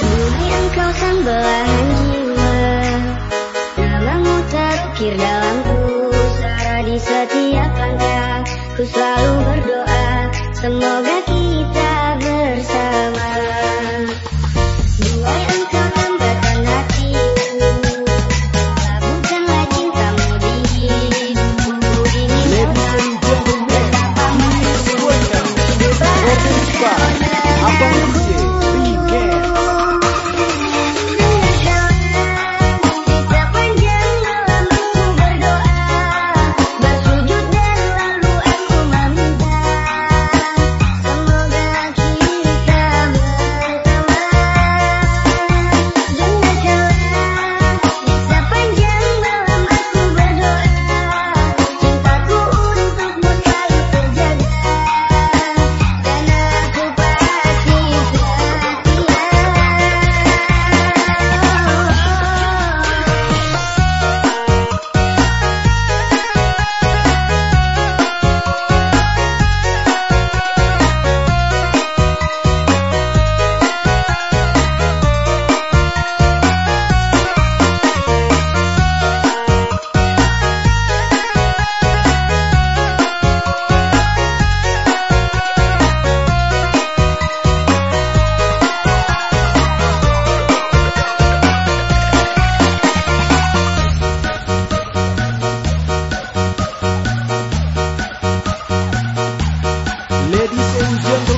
Bumi engkau kan belahan jiwa Namamu terukir dalam pusara Di setiap langkah. Ku selalu berdoa Semoga dice un tiempo